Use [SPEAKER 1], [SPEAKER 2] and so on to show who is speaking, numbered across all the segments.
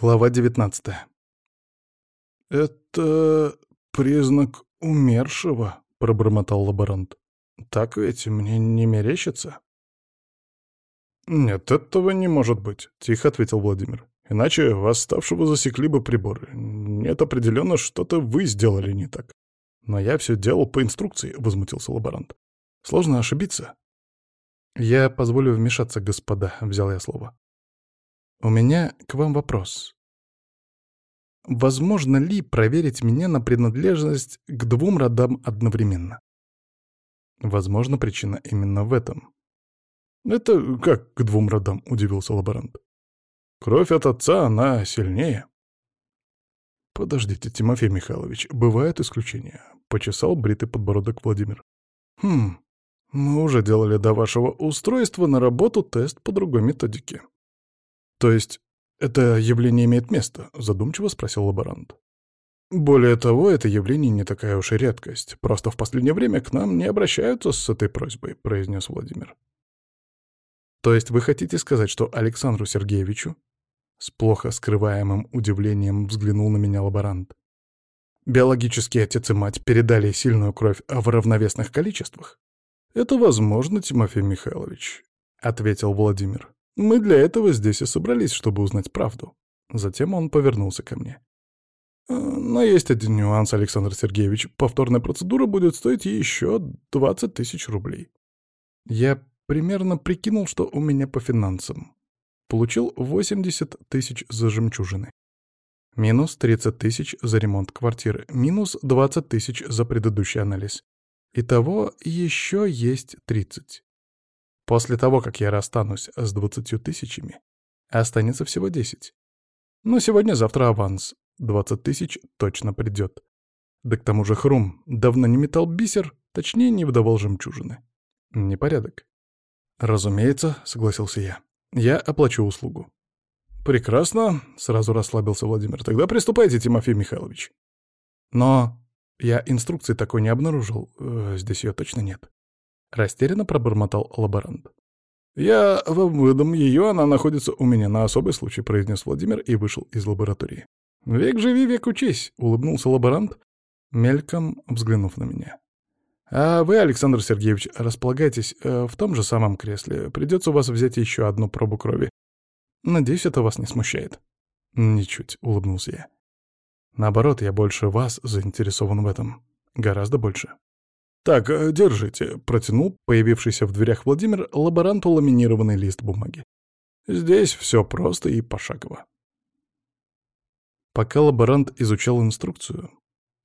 [SPEAKER 1] Глава 19 «Это признак умершего», — пробормотал лаборант. «Так ведь мне не мерещится?» «Нет, этого не может быть», — тихо ответил Владимир. «Иначе восставшего засекли бы приборы. Нет, определенно, что-то вы сделали не так». «Но я все делал по инструкции», — возмутился лаборант. «Сложно ошибиться». «Я позволю вмешаться, господа», — взял я слово. У меня к вам вопрос. Возможно ли проверить меня на принадлежность к двум родам одновременно? Возможно, причина именно в этом. «Это как к двум родам?» — удивился лаборант. «Кровь от отца, она сильнее». «Подождите, Тимофей Михайлович, бывают исключения», — почесал бритый подбородок Владимир. «Хм, мы уже делали до вашего устройства на работу тест по другой методике. То есть это явление имеет место? Задумчиво спросил лаборант. Более того, это явление не такая уж и редкость. Просто в последнее время к нам не обращаются с этой просьбой, произнес Владимир. То есть вы хотите сказать, что Александру Сергеевичу? С плохо скрываемым удивлением взглянул на меня лаборант. Биологический отец и мать передали сильную кровь в равновесных количествах? Это возможно, Тимофей Михайлович, ответил Владимир. Мы для этого здесь и собрались, чтобы узнать правду. Затем он повернулся ко мне. «Э, но есть один нюанс, Александр Сергеевич. Повторная процедура будет стоить еще 20 тысяч рублей. Я примерно прикинул, что у меня по финансам. Получил 80 тысяч за жемчужины. Минус 30 тысяч за ремонт квартиры. Минус 20 тысяч за предыдущий анализ. Итого еще есть 30. После того, как я расстанусь с двадцатью тысячами, останется всего десять. Но сегодня-завтра аванс. Двадцать тысяч точно придет. Да к тому же Хрум давно не метал бисер, точнее, не выдавал жемчужины. Непорядок. «Разумеется», — согласился я. «Я оплачу услугу». «Прекрасно», — сразу расслабился Владимир. «Тогда приступайте, Тимофей Михайлович». «Но я инструкции такой не обнаружил. Э, здесь ее точно нет». — растерянно пробормотал лаборант. «Я вам выдам ее, она находится у меня на особый случай», — произнес Владимир и вышел из лаборатории. «Век живи, век учись», — улыбнулся лаборант, мельком взглянув на меня. «А вы, Александр Сергеевич, располагайтесь э, в том же самом кресле. Придется у вас взять еще одну пробу крови. Надеюсь, это вас не смущает». «Ничуть», — улыбнулся я. «Наоборот, я больше вас заинтересован в этом. Гораздо больше». «Так, э, держите», — протянул появившийся в дверях Владимир лаборанту ламинированный лист бумаги. «Здесь все просто и пошагово». Пока лаборант изучал инструкцию,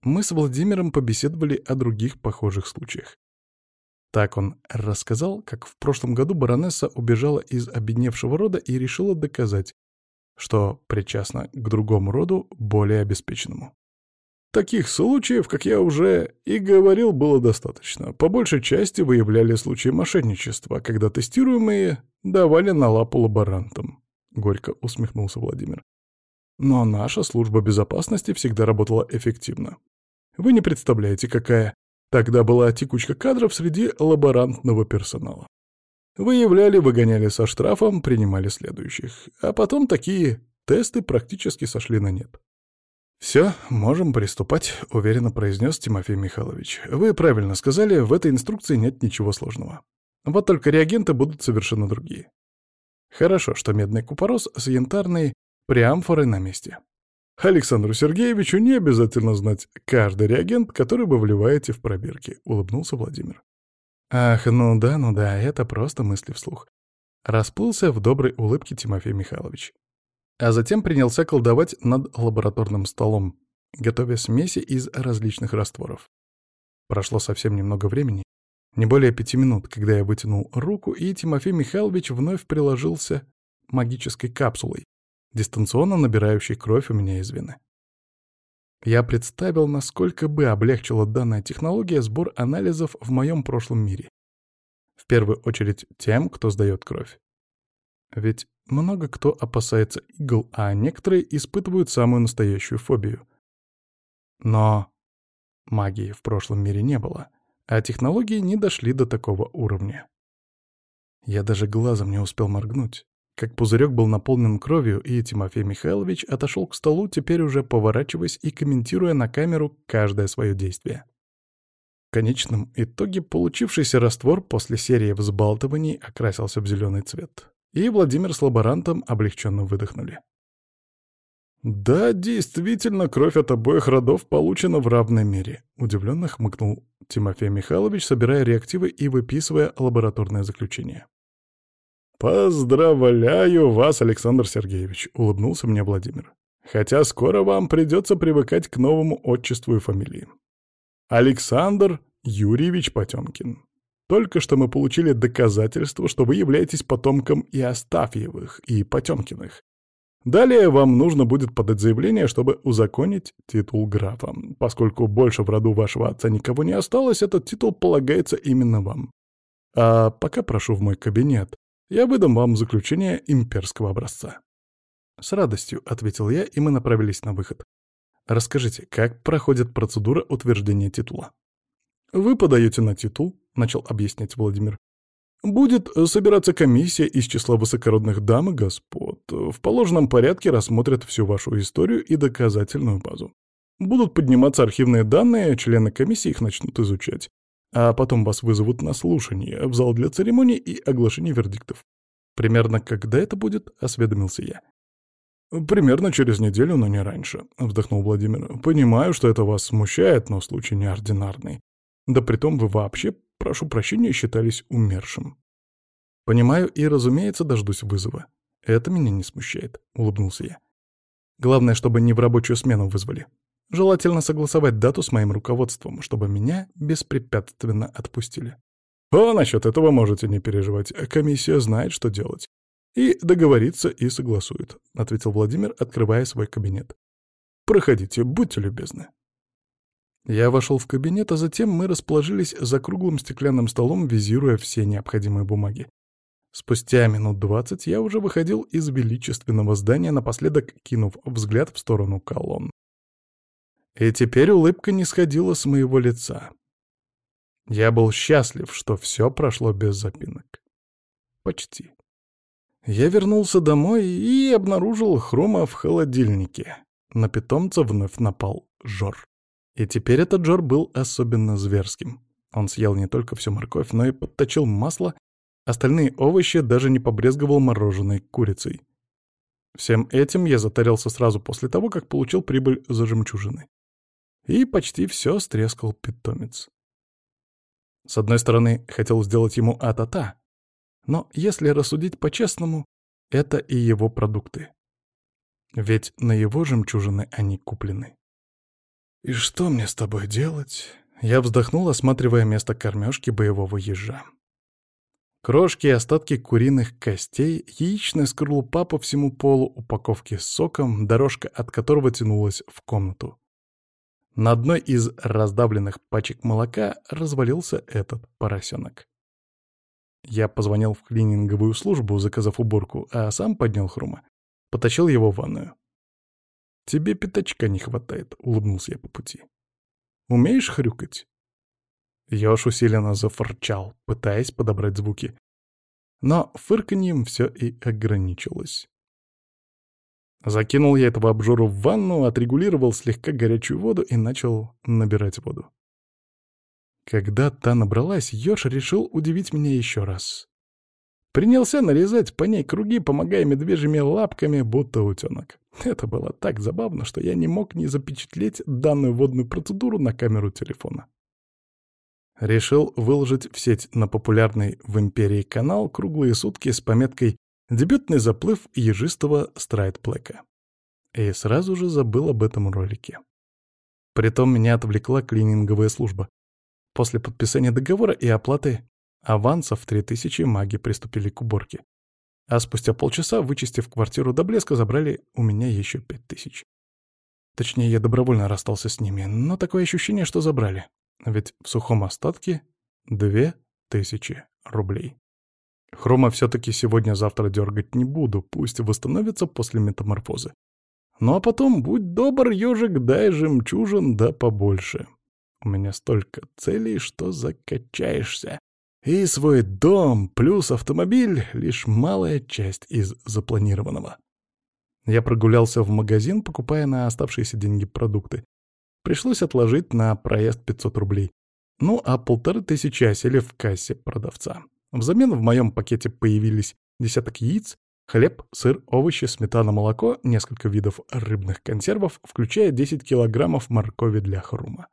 [SPEAKER 1] мы с Владимиром побеседовали о других похожих случаях. Так он рассказал, как в прошлом году баронесса убежала из обедневшего рода и решила доказать, что причастна к другому роду, более обеспеченному. Таких случаев, как я уже и говорил, было достаточно. По большей части выявляли случаи мошенничества, когда тестируемые давали на лапу лаборантам. Горько усмехнулся Владимир. Но наша служба безопасности всегда работала эффективно. Вы не представляете, какая тогда была текучка кадров среди лаборантного персонала. Выявляли, выгоняли со штрафом, принимали следующих. А потом такие тесты практически сошли на нет. «Все, можем приступать», — уверенно произнес Тимофей Михайлович. «Вы правильно сказали, в этой инструкции нет ничего сложного. Вот только реагенты будут совершенно другие. Хорошо, что медный купорос с янтарной преамфорой на месте. Александру Сергеевичу не обязательно знать каждый реагент, который вы вливаете в пробирки», — улыбнулся Владимир. «Ах, ну да, ну да, это просто мысли вслух». Расплылся в доброй улыбке Тимофей Михайлович а затем принялся колдовать над лабораторным столом, готовя смеси из различных растворов. Прошло совсем немного времени, не более пяти минут, когда я вытянул руку, и Тимофей Михайлович вновь приложился магической капсулой, дистанционно набирающей кровь у меня из вены. Я представил, насколько бы облегчила данная технология сбор анализов в моем прошлом мире. В первую очередь тем, кто сдает кровь. Ведь много кто опасается игл, а некоторые испытывают самую настоящую фобию. Но магии в прошлом мире не было, а технологии не дошли до такого уровня. Я даже глазом не успел моргнуть. Как пузырек был наполнен кровью, и Тимофей Михайлович отошел к столу, теперь уже поворачиваясь и комментируя на камеру каждое свое действие. В конечном итоге получившийся раствор после серии взбалтываний окрасился в зеленый цвет и Владимир с лаборантом облегченно выдохнули. «Да, действительно, кровь от обоих родов получена в равной мере», — удивленно хмыкнул Тимофей Михайлович, собирая реактивы и выписывая лабораторное заключение. «Поздравляю вас, Александр Сергеевич», — улыбнулся мне Владимир. «Хотя скоро вам придется привыкать к новому отчеству и фамилии. Александр Юрьевич Потемкин». Только что мы получили доказательство, что вы являетесь потомком и Иостафьевых и Потемкиных. Далее вам нужно будет подать заявление, чтобы узаконить титул графа. Поскольку больше в роду вашего отца никого не осталось, этот титул полагается именно вам. А пока прошу в мой кабинет. Я выдам вам заключение имперского образца». «С радостью», — ответил я, и мы направились на выход. «Расскажите, как проходит процедура утверждения титула?» Вы подаете на титул, начал объяснять Владимир. Будет э, собираться комиссия из числа высокородных дам и господ. В положенном порядке рассмотрят всю вашу историю и доказательную базу. Будут подниматься архивные данные, члены комиссии их начнут изучать. А потом вас вызовут на слушание в зал для церемоний и оглашения вердиктов. Примерно когда это будет, осведомился я. «Примерно через неделю, но не раньше», — вздохнул Владимир. «Понимаю, что это вас смущает, но случай неординарный. Да притом вы вообще прошу прощения, считались умершим. Понимаю и, разумеется, дождусь вызова. Это меня не смущает, — улыбнулся я. Главное, чтобы не в рабочую смену вызвали. Желательно согласовать дату с моим руководством, чтобы меня беспрепятственно отпустили. О, насчет этого можете не переживать. Комиссия знает, что делать. И договорится, и согласует, — ответил Владимир, открывая свой кабинет. Проходите, будьте любезны. Я вошел в кабинет, а затем мы расположились за круглым стеклянным столом, визируя все необходимые бумаги. Спустя минут двадцать я уже выходил из величественного здания, напоследок кинув взгляд в сторону колонн. И теперь улыбка не сходила с моего лица. Я был счастлив, что все прошло без запинок. Почти. Я вернулся домой и обнаружил хрома в холодильнике. На питомца вновь напал жор. И теперь этот Джор был особенно зверским. Он съел не только всю морковь, но и подточил масло, остальные овощи даже не побрезговал мороженой курицей. Всем этим я затарился сразу после того, как получил прибыль за жемчужины. И почти все стрескал питомец. С одной стороны, хотел сделать ему а-та-та, но если рассудить по-честному, это и его продукты. Ведь на его жемчужины они куплены. И что мне с тобой делать? Я вздохнул, осматривая место кормежки боевого ежа. Крошки и остатки куриных костей, яичная скорлупа по всему полу, упаковки с соком, дорожка от которого тянулась в комнату. На одной из раздавленных пачек молока развалился этот поросенок. Я позвонил в клининговую службу, заказав уборку, а сам поднял хрума. Потащил его в ванную. «Тебе пятачка не хватает», — улыбнулся я по пути. «Умеешь хрюкать?» Ёж усиленно зафырчал, пытаясь подобрать звуки. Но фырканьем все и ограничилось. Закинул я этого обжору в ванну, отрегулировал слегка горячую воду и начал набирать воду. Когда та набралась, Ёж решил удивить меня еще раз. Принялся нарезать по ней круги, помогая медвежьими лапками, будто утенок. Это было так забавно, что я не мог не запечатлеть данную водную процедуру на камеру телефона. Решил выложить в сеть на популярный в империи канал круглые сутки с пометкой «Дебютный заплыв ежистого страйт И сразу же забыл об этом ролике. Притом меня отвлекла клининговая служба. После подписания договора и оплаты авансов 3000 маги приступили к уборке. А спустя полчаса, вычистив квартиру до блеска, забрали у меня еще 5000. Точнее, я добровольно расстался с ними, но такое ощущение, что забрали. Ведь в сухом остатке 2000 рублей. Хрома все-таки сегодня-завтра дергать не буду, пусть восстановится после метаморфозы. Ну а потом, будь добр, ежик, дай жемчужин да побольше. У меня столько целей, что закачаешься. И свой дом плюс автомобиль — лишь малая часть из запланированного. Я прогулялся в магазин, покупая на оставшиеся деньги продукты. Пришлось отложить на проезд 500 рублей. Ну, а полторы тысячи осели в кассе продавца. Взамен в моем пакете появились десяток яиц, хлеб, сыр, овощи, сметана, молоко, несколько видов рыбных консервов, включая 10 килограммов моркови для хрума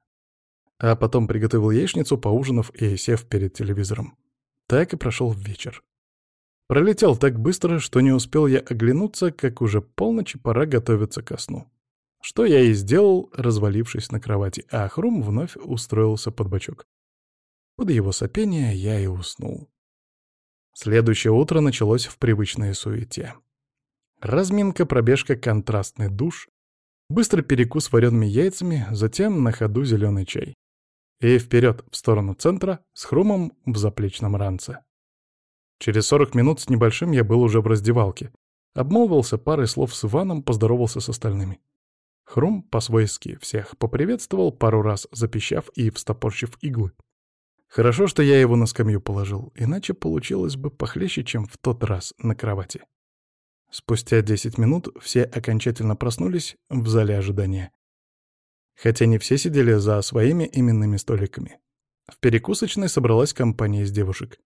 [SPEAKER 1] а потом приготовил яичницу, поужинав и сев перед телевизором. Так и прошел вечер. Пролетел так быстро, что не успел я оглянуться, как уже полночи пора готовиться ко сну. Что я и сделал, развалившись на кровати, а Хрум вновь устроился под бочок. Под его сопение я и уснул. Следующее утро началось в привычной суете. Разминка, пробежка, контрастный душ, быстрый перекус вареными яйцами, затем на ходу зеленый чай и вперед в сторону центра с хрумом в заплечном ранце. Через 40 минут с небольшим я был уже в раздевалке. Обмолвился парой слов с Иваном, поздоровался с остальными. Хрум по-свойски всех поприветствовал, пару раз запищав и встопорщив иглы. Хорошо, что я его на скамью положил, иначе получилось бы похлеще, чем в тот раз на кровати. Спустя 10 минут все окончательно проснулись в зале ожидания. Хотя не все сидели за своими именными столиками. В перекусочной собралась компания из девушек.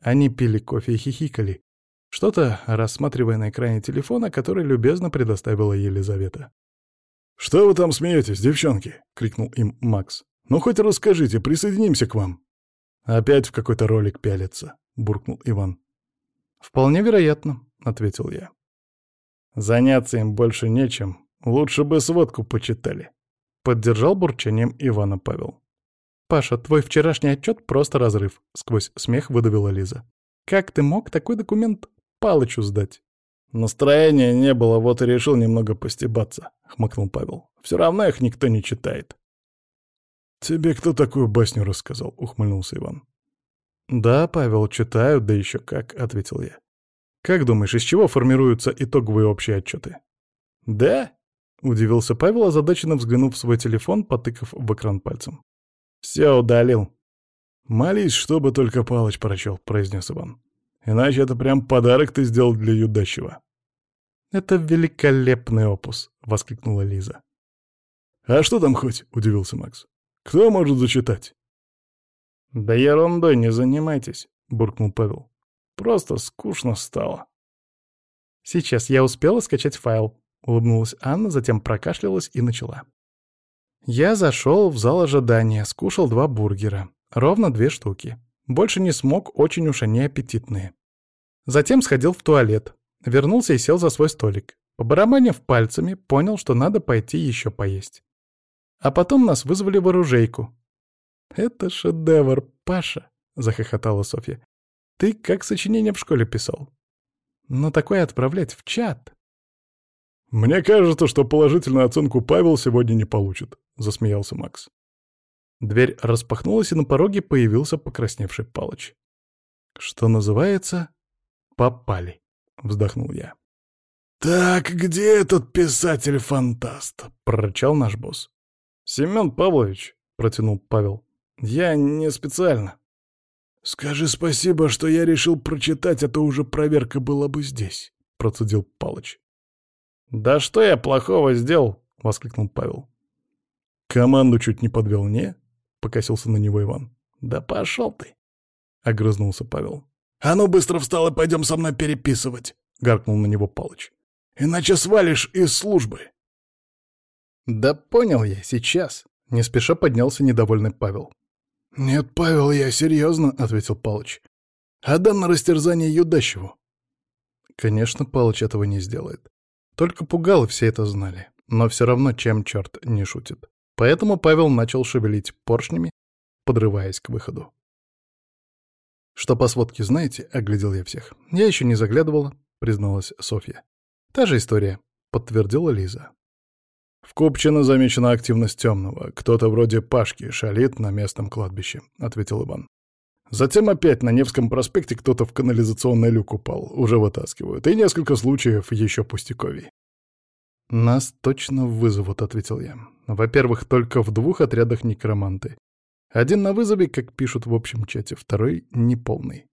[SPEAKER 1] Они пили кофе и хихикали, что-то рассматривая на экране телефона, который любезно предоставила Елизавета.
[SPEAKER 2] «Что вы там смеетесь, девчонки?» — крикнул им Макс. «Ну хоть расскажите, присоединимся к вам».
[SPEAKER 1] «Опять в какой-то ролик пялится», — буркнул Иван. «Вполне вероятно», — ответил я. «Заняться им больше нечем. Лучше бы сводку почитали», Поддержал бурчанием Ивана Павел. «Паша, твой вчерашний отчет просто разрыв», — сквозь смех выдавила Лиза. «Как ты мог такой документ Палычу сдать?»
[SPEAKER 2] «Настроения не было, вот и решил немного постебаться», — хмыкнул Павел. «Все равно их никто не читает».
[SPEAKER 1] «Тебе кто такую басню рассказал?» — ухмыльнулся Иван. «Да, Павел, читаю, да еще как», — ответил я. «Как думаешь, из чего формируются итоговые общие отчеты?»
[SPEAKER 2] «Да?»
[SPEAKER 1] Удивился Павел, озадаченно взглянув в свой телефон, потыкав в экран пальцем.
[SPEAKER 2] «Все удалил».
[SPEAKER 1] «Молись, чтобы только Палыч прочел», — произнес Иван. «Иначе это прям подарок ты сделал для юдащего». «Это великолепный опус», — воскликнула Лиза.
[SPEAKER 2] «А что там хоть?» — удивился Макс. «Кто может зачитать?»
[SPEAKER 1] «Да ерундой не занимайтесь», — буркнул Павел. «Просто скучно стало». «Сейчас я успела скачать файл», Улыбнулась Анна, затем прокашлялась и начала. Я зашел в зал ожидания, скушал два бургера. Ровно две штуки. Больше не смог, очень уж они аппетитные. Затем сходил в туалет. Вернулся и сел за свой столик. Побарабанив пальцами, понял, что надо пойти еще поесть. А потом нас вызвали в оружейку. «Это шедевр, Паша!» — захохотала Софья. «Ты как сочинение в школе писал?» «Но такое отправлять в чат!»
[SPEAKER 2] «Мне кажется, что положительную оценку Павел сегодня не получит», — засмеялся Макс.
[SPEAKER 1] Дверь распахнулась, и на пороге появился покрасневший Палыч. «Что называется, попали», — вздохнул я.
[SPEAKER 2] «Так где этот писатель-фантаст?» — прорычал наш босс.
[SPEAKER 1] «Семен Павлович», — протянул Павел, — «я не специально».
[SPEAKER 2] «Скажи спасибо, что я решил прочитать, а то уже проверка была бы здесь», — процедил Палыч.
[SPEAKER 1] «Да что я плохого сделал?» — воскликнул Павел.
[SPEAKER 2] «Команду чуть не подвел, не?» — покосился на него Иван.
[SPEAKER 1] «Да пошел ты!» — огрызнулся Павел.
[SPEAKER 2] «А ну быстро встал и пойдем со мной переписывать!» — гаркнул на него Палыч. «Иначе свалишь из службы!»
[SPEAKER 1] «Да понял я, сейчас!» — не спеша поднялся недовольный Павел.
[SPEAKER 2] «Нет, Павел, я серьезно!» — ответил Палыч. «Отдам «А на растерзание Юдащеву!»
[SPEAKER 1] Конечно, Палыч этого не сделает. Только пугало все это знали, но все равно чем черт не шутит. Поэтому Павел начал шевелить поршнями, подрываясь к выходу. «Что по сводке знаете?» — оглядел я всех. «Я еще не заглядывала», — призналась Софья. «Та же история», — подтвердила Лиза.
[SPEAKER 2] «В Купчино замечена активность темного. Кто-то вроде Пашки шалит на местном кладбище», — ответил Иван. Затем опять на Невском проспекте кто-то в канализационный люк упал. Уже вытаскивают. И несколько случаев еще пустяковей.
[SPEAKER 1] «Нас точно вызовут», — ответил я. «Во-первых, только в двух отрядах некроманты. Один на вызове, как пишут в общем чате, второй — неполный».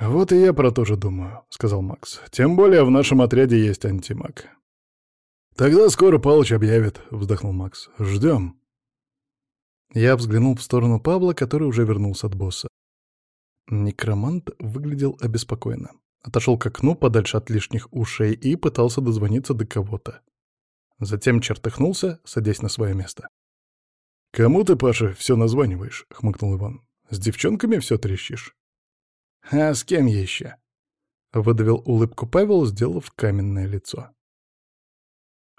[SPEAKER 1] «Вот и я про то же думаю», — сказал Макс. «Тем более в нашем отряде есть антимаг». «Тогда скоро Палыч объявит», — вздохнул Макс. «Ждем». Я взглянул в сторону Павла, который уже вернулся от босса. Некромант выглядел обеспокоенно. Отошел к окну подальше от лишних ушей и пытался дозвониться до кого-то. Затем чертыхнулся, садясь на свое место. «Кому ты, Паша, все названиваешь?» — хмыкнул Иван. «С девчонками все трещишь?» «А с кем еще?» — выдавил улыбку Павел, сделав каменное лицо.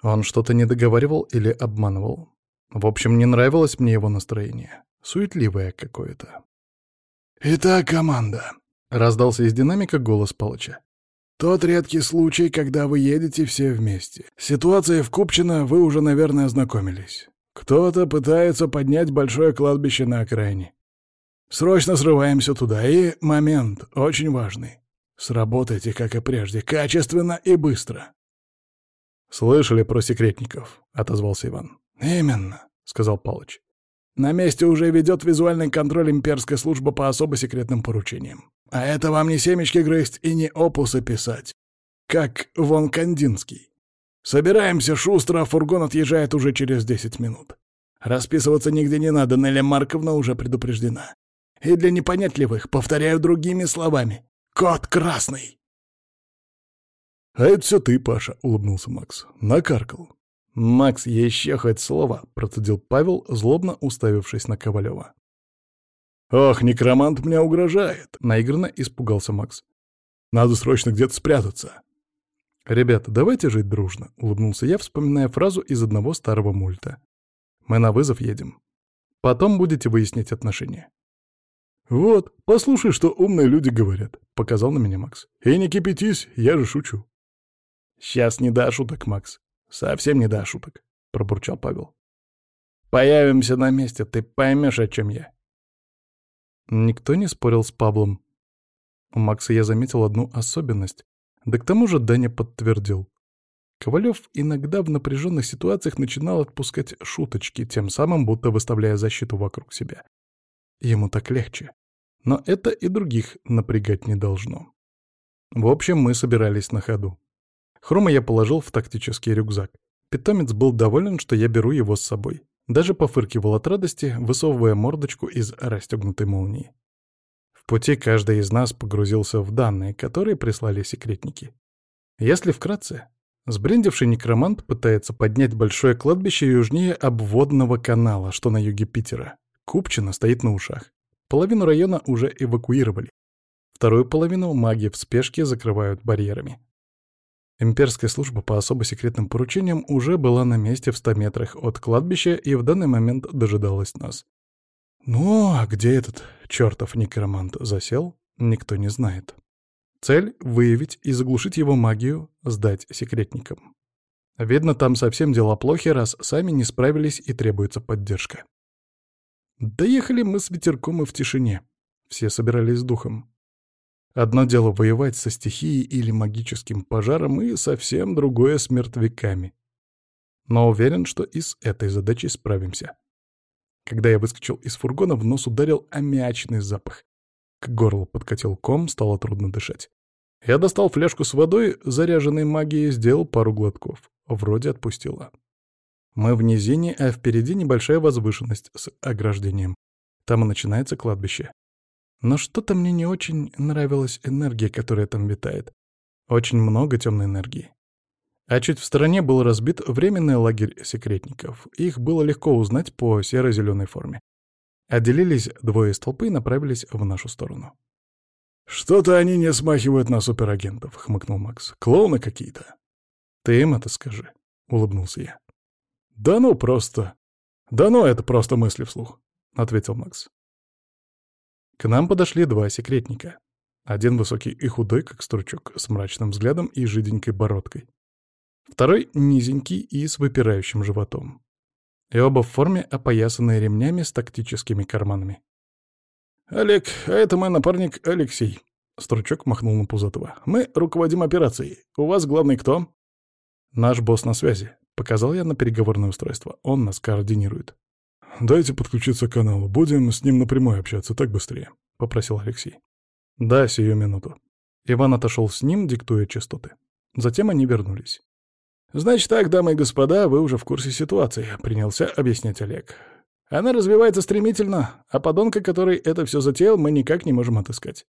[SPEAKER 1] Он что-то не договаривал или обманывал. В общем, не нравилось мне его настроение. Суетливое какое-то.
[SPEAKER 2] «Итак, команда», — раздался из динамика голос Палыча. «Тот редкий случай, когда вы едете все вместе. Ситуация в Купчино вы уже, наверное, ознакомились. Кто-то пытается поднять большое кладбище на окраине. Срочно срываемся туда, и момент очень важный. Сработайте, как и прежде, качественно и быстро».
[SPEAKER 1] «Слышали про секретников?» — отозвался Иван.
[SPEAKER 2] «Именно», — сказал Палыч. На месте уже ведет визуальный контроль имперская служба по особо секретным поручениям. А это вам не семечки грызть и не опусы писать, как вон Кандинский. Собираемся шустро, а фургон отъезжает уже через 10 минут. Расписываться нигде не надо, Нелли Марковна уже предупреждена. И для непонятливых повторяю другими словами. «Кот красный!»
[SPEAKER 1] «А это все ты, Паша», — улыбнулся Макс. «Накаркал. «Макс, еще хоть слово!» — процедил Павел, злобно уставившись на Ковалева. «Ох, некромант меня угрожает!» — наигранно испугался Макс. «Надо срочно где-то спрятаться!» «Ребята, давайте жить дружно», — улыбнулся я, вспоминая фразу из одного старого мульта. «Мы на вызов едем. Потом будете выяснять отношения». «Вот, послушай, что умные люди говорят», — показал на меня Макс. «И не кипятись, я же шучу». «Сейчас не до шуток, Макс. Совсем не до шуток, пробурчал Павел. Появимся на месте, ты поймешь, о чем я. Никто не спорил с Павлом. У Макса я заметил одну особенность, да к тому же Даня подтвердил. Ковалев иногда в напряженных ситуациях начинал отпускать шуточки, тем самым будто выставляя защиту вокруг себя. Ему так легче. Но это и других напрягать не должно. В общем, мы собирались на ходу. Хрома я положил в тактический рюкзак. Питомец был доволен, что я беру его с собой. Даже пофыркивал от радости, высовывая мордочку из расстегнутой молнии. В пути каждый из нас погрузился в данные, которые прислали секретники. Если вкратце, сбрендивший некромант пытается поднять большое кладбище южнее обводного канала, что на юге Питера. Купчина стоит на ушах. Половину района уже эвакуировали. Вторую половину маги в спешке закрывают барьерами. Имперская служба по особо секретным поручениям уже была на месте в 100 метрах от кладбища и в данный момент дожидалась нас. Ну, а где этот чертов некромант засел, никто не знает. Цель — выявить и заглушить его магию, сдать секретникам. Видно, там совсем дела плохи, раз сами не справились и требуется поддержка. Доехали мы с ветерком и в тишине. Все собирались с духом. Одно дело воевать со стихией или магическим пожаром, и совсем другое с мертвяками. Но уверен, что и с этой задачей справимся. Когда я выскочил из фургона, в нос ударил аммиачный запах. К горлу подкатил ком, стало трудно дышать. Я достал фляжку с водой, заряженной магией, сделал пару глотков. Вроде отпустила. Мы в низине, а впереди небольшая возвышенность с ограждением. Там и начинается кладбище. Но что-то мне не очень нравилась энергия, которая там витает. Очень много темной энергии. А чуть в стороне был разбит временный лагерь секретников. Их было легко узнать по серо-зеленой форме. Отделились двое из толпы и направились в нашу сторону.
[SPEAKER 2] «Что-то они не смахивают на суперагентов», — хмыкнул Макс. «Клоуны какие-то».
[SPEAKER 1] «Ты им это скажи», — улыбнулся я.
[SPEAKER 2] «Да ну просто! Да ну это просто мысли вслух», — ответил Макс.
[SPEAKER 1] К нам подошли два секретника. Один высокий и худой, как стручок, с мрачным взглядом и жиденькой бородкой. Второй — низенький и с выпирающим животом. И оба в форме, опоясанные ремнями с тактическими карманами.
[SPEAKER 2] «Олег, а это мой напарник Алексей», — стручок махнул на Пузатова. «Мы руководим операцией. У вас главный кто?»
[SPEAKER 1] «Наш босс на связи», — показал я на переговорное устройство. «Он нас координирует».
[SPEAKER 2] «Дайте подключиться к каналу. Будем с ним напрямую общаться, так быстрее», — попросил Алексей.
[SPEAKER 1] «Да, сию минуту». Иван отошел с ним, диктуя частоты. Затем они вернулись. «Значит так, дамы и господа, вы уже в курсе ситуации», — принялся объяснять Олег. «Она развивается стремительно, а подонка, который это все затеял, мы никак не можем отыскать».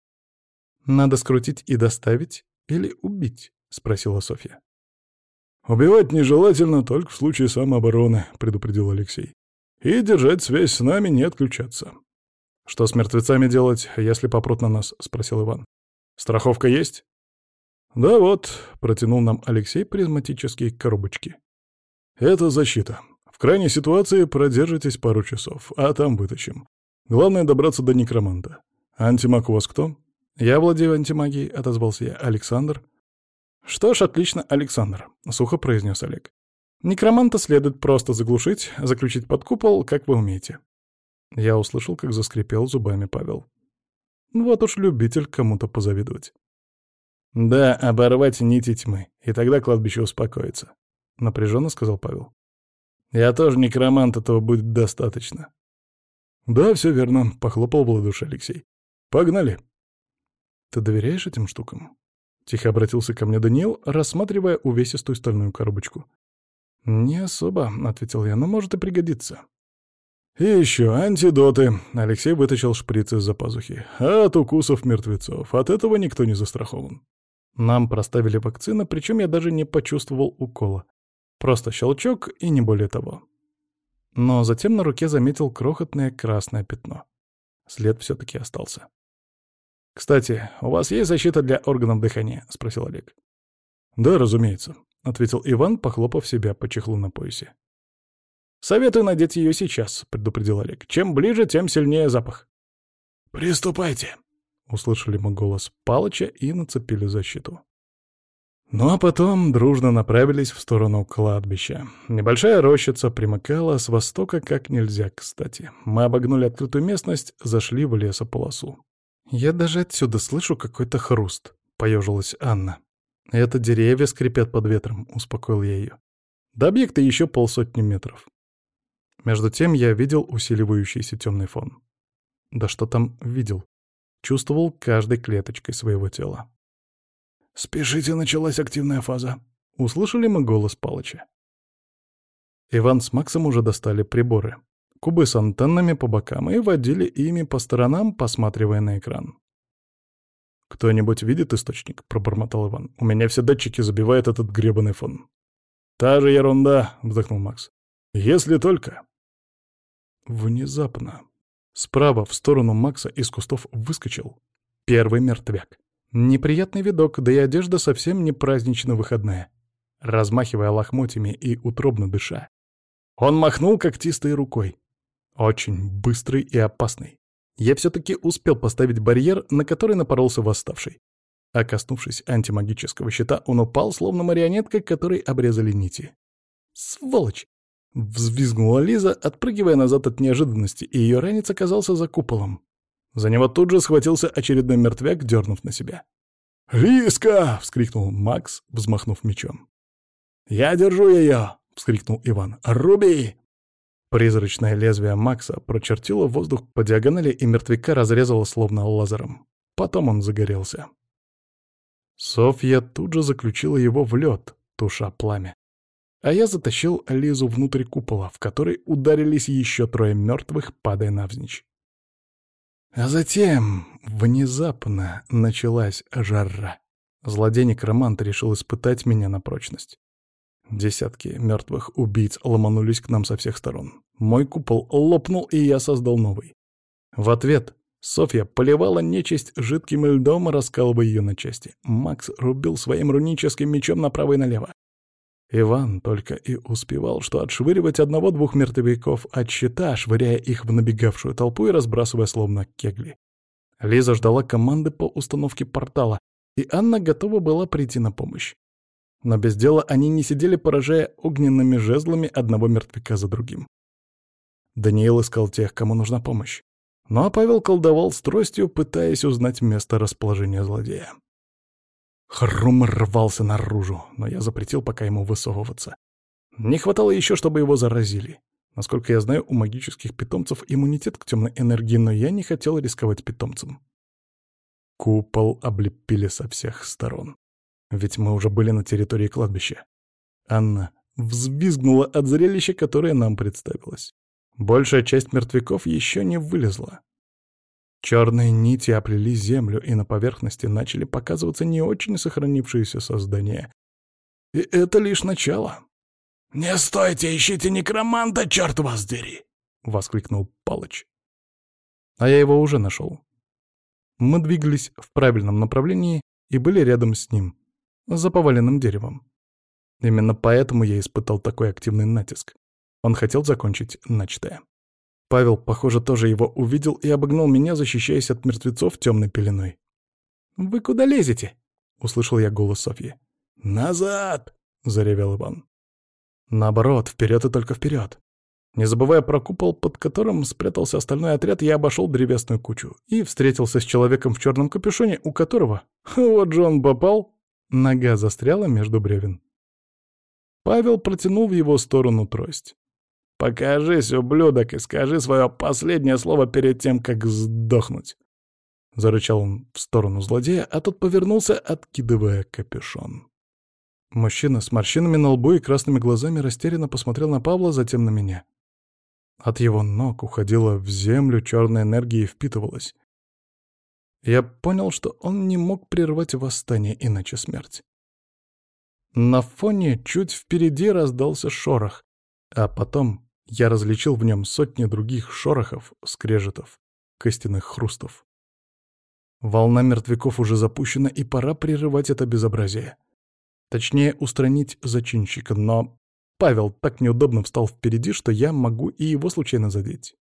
[SPEAKER 1] «Надо скрутить и доставить или убить?» — спросила Софья.
[SPEAKER 2] «Убивать нежелательно только в случае самообороны», — предупредил Алексей и держать связь с нами, не отключаться.
[SPEAKER 1] «Что с мертвецами делать, если попрут на нас?» — спросил Иван. «Страховка есть?»
[SPEAKER 2] «Да вот», — протянул нам Алексей призматические коробочки. «Это защита. В крайней ситуации продержитесь пару часов, а там вытащим. Главное — добраться до некроманта. Антимаг у вас кто?»
[SPEAKER 1] «Я владею антимагией», — отозвался я. «Александр?» «Что ж, отлично, Александр», — сухо произнес Олег. Некроманта следует просто заглушить, заключить под купол, как вы умеете. Я услышал, как заскрипел зубами Павел. Вот уж любитель кому-то позавидовать. Да, оборвать нити тьмы, и тогда кладбище успокоится, напряженно сказал Павел. Я тоже некромант, этого будет достаточно.
[SPEAKER 2] Да, все верно, похлопал в ладоши Алексей. Погнали.
[SPEAKER 1] Ты доверяешь этим штукам? Тихо обратился ко мне Даниил, рассматривая увесистую стальную коробочку. «Не особо», — ответил я, — «но может и пригодится».
[SPEAKER 2] «И еще антидоты!» — Алексей вытащил шприц из-за пазухи. «От укусов мертвецов. От этого никто не застрахован».
[SPEAKER 1] Нам проставили вакцины, причем я даже не почувствовал укола. Просто щелчок и не более того. Но затем на руке заметил крохотное красное пятно. След все-таки остался. «Кстати, у вас есть защита для органов дыхания?» — спросил Олег.
[SPEAKER 2] «Да, разумеется», — ответил Иван, похлопав себя по чехлу на поясе.
[SPEAKER 1] «Советую надеть ее сейчас», — предупредил Олег. «Чем ближе, тем сильнее запах».
[SPEAKER 2] «Приступайте», — услышали мы голос
[SPEAKER 1] Палыча и нацепили защиту.
[SPEAKER 2] Ну а потом дружно направились в сторону кладбища. Небольшая рощица примыкала с востока как нельзя кстати. Мы обогнули открытую местность, зашли в лесополосу.
[SPEAKER 1] «Я даже отсюда слышу какой-то хруст», — поежилась Анна. «Это деревья скрипят под ветром», — успокоил я ее. «До объекта еще полсотни метров». Между тем я видел усиливающийся темный фон. Да что там видел? Чувствовал каждой клеточкой своего тела.
[SPEAKER 2] «Спешите, началась активная фаза», —
[SPEAKER 1] услышали мы голос Палыча. Иван с Максом уже достали приборы. Кубы с антеннами по бокам и водили ими по сторонам, посматривая на экран. «Кто-нибудь видит источник?» — пробормотал Иван. «У меня все датчики забивает этот гребаный фон».
[SPEAKER 2] «Та же ерунда», — вздохнул Макс. «Если только...»
[SPEAKER 1] Внезапно. Справа, в сторону Макса, из кустов выскочил первый мертвяк. Неприятный видок, да и одежда совсем не празднично-выходная. Размахивая лохмотьями и утробно дыша, он махнул когтистой рукой. Очень быстрый и опасный я все-таки успел поставить барьер, на который напоролся восставший. А коснувшись антимагического щита, он упал, словно марионетка, которой обрезали нити. «Сволочь!» — взвизгнула Лиза, отпрыгивая назад от неожиданности, и ее ранец оказался за куполом. За него тут же схватился очередной мертвяк, дернув на себя.
[SPEAKER 2] «Лизка!» — вскрикнул Макс, взмахнув мечом.
[SPEAKER 1] «Я держу ее!» — вскрикнул Иван. «Руби!» Призрачное лезвие Макса прочертило воздух по диагонали и мертвяка разрезало словно лазером. Потом он загорелся. Софья тут же заключила его в лед, туша пламя. А я затащил Лизу внутрь купола, в который ударились еще трое мертвых, падая навзничь. А затем внезапно началась жара. Злодей-некромант решил испытать меня на прочность. Десятки мертвых убийц ломанулись к нам со всех сторон. Мой купол лопнул, и я создал новый. В ответ Софья поливала нечисть жидким льдом, раскалывая ее на части. Макс рубил своим руническим мечом направо и налево. Иван только и успевал, что отшвыривать одного-двух мертвяков от щита, швыряя их в набегавшую толпу и разбрасывая словно кегли. Лиза ждала команды по установке портала, и Анна готова была прийти на помощь. Но без дела они не сидели, поражая огненными жезлами одного мертвяка за другим. Даниил искал тех, кому нужна помощь. Ну а Павел колдовал с тростью, пытаясь узнать место расположения злодея. Хрум рвался наружу, но я запретил пока ему высовываться. Не хватало еще, чтобы его заразили. Насколько я знаю, у магических питомцев иммунитет к темной энергии, но я не хотел рисковать питомцем. Купол облепили со всех сторон. Ведь мы уже были на территории кладбища. Анна взвизгнула от зрелища, которое нам представилось. Большая часть мертвяков еще не вылезла. Черные нити оплели землю, и на поверхности начали показываться не очень сохранившиеся создания. И это лишь начало.
[SPEAKER 2] «Не стойте, ищите некроманта, черт вас дери!»
[SPEAKER 1] — воскликнул Палыч. А я его уже нашел. Мы двигались в правильном направлении и были рядом с ним, за поваленным деревом. Именно поэтому я испытал такой активный натиск. Он хотел закончить начатое. Павел, похоже, тоже его увидел и обогнал меня, защищаясь от мертвецов темной пеленой. «Вы куда лезете?» — услышал я голос Софьи.
[SPEAKER 2] «Назад!»
[SPEAKER 1] — заревел Иван. Наоборот, вперед и только вперед. Не забывая про купол, под которым спрятался остальной отряд, я обошел древесную кучу и встретился с человеком в черном капюшоне, у которого, вот же он попал, Нога застряла между бревен. Павел протянул в его сторону трость. «Покажись, ублюдок, и скажи свое последнее слово перед тем, как сдохнуть!» Зарычал он в сторону злодея, а тот повернулся, откидывая капюшон. Мужчина с морщинами на лбу и красными глазами растерянно посмотрел на Павла, затем на меня. От его ног уходила в землю черная энергия и впитывалась. Я понял, что он не мог прервать восстание, иначе смерть. На фоне чуть впереди раздался шорох, а потом я различил в нем сотни других шорохов, скрежетов, костяных хрустов. Волна мертвяков уже запущена, и пора прерывать это безобразие. Точнее, устранить зачинщика, но Павел так неудобно встал впереди, что я могу и его случайно задеть.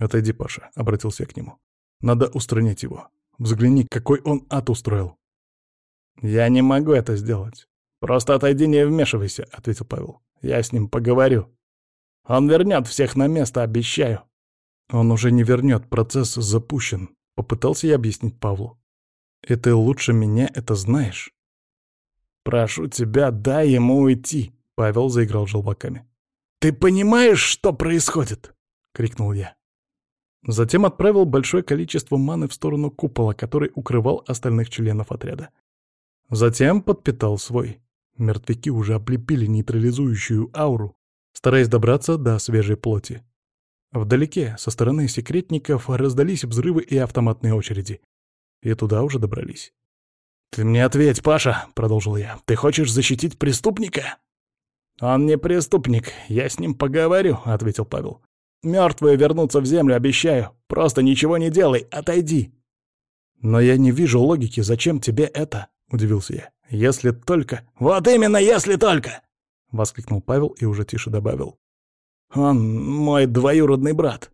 [SPEAKER 1] «Отойди, Паша», — обратился я к нему. «Надо устранить его. Взгляни, какой он ад устроил. «Я не могу это сделать. Просто отойди, не вмешивайся», — ответил Павел. «Я с ним поговорю. Он вернет всех на место, обещаю». «Он уже не вернет, процесс запущен», — попытался я объяснить Павлу. «И ты лучше меня это знаешь».
[SPEAKER 2] «Прошу тебя, дай ему уйти», — Павел заиграл желваками.
[SPEAKER 1] «Ты понимаешь, что происходит?» — крикнул я. Затем отправил большое количество маны в сторону купола, который укрывал остальных членов отряда. Затем подпитал свой. Мертвяки уже облепили нейтрализующую ауру, стараясь добраться до свежей плоти. Вдалеке, со стороны секретников, раздались взрывы и автоматные очереди. И туда уже добрались.
[SPEAKER 2] «Ты мне ответь, Паша!» — продолжил я. «Ты хочешь защитить преступника?» «Он не преступник. Я с ним поговорю», — ответил Павел. Мертвые вернутся в землю, обещаю. Просто ничего не делай, отойди.
[SPEAKER 1] Но я не вижу логики, зачем тебе это, удивился я. Если только...
[SPEAKER 2] Вот именно, если только!
[SPEAKER 1] Воскликнул Павел и уже тише добавил.
[SPEAKER 2] Он мой двоюродный брат.